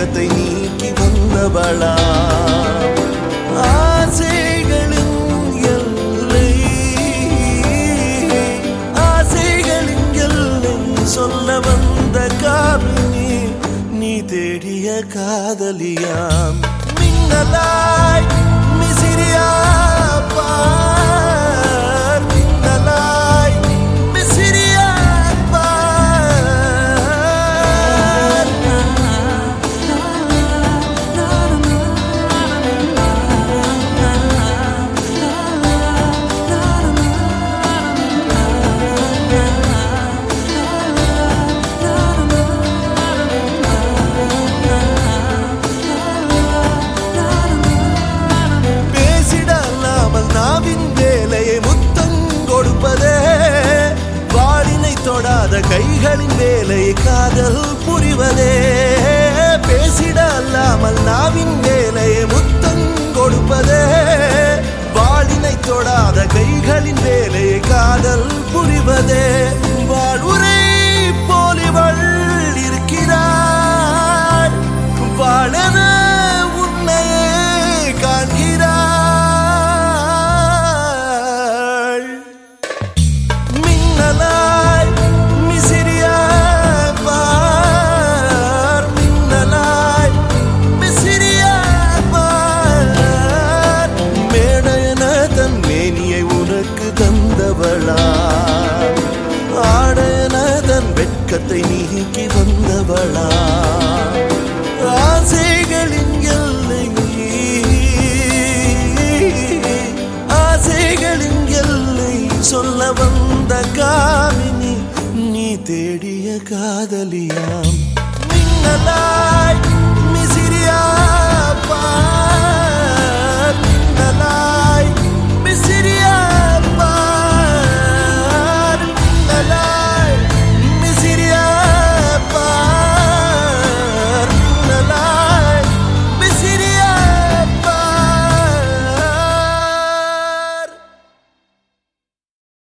ஆடையனதன் நீக்கி வந்தவளா சொல்ல வந்த காமினி நீ தேடிய காதலியாம். மின்னலாய் தொடாத வேலை காதல் புரிவதே. வெட்கத்தை நீக்கி வந்தவளா? ஆசைகளின் எல்லை ஆசைகளின் எல்லை சொல்ல வந்த காமினி நீ தேடிய காதலியாம். மின்னலா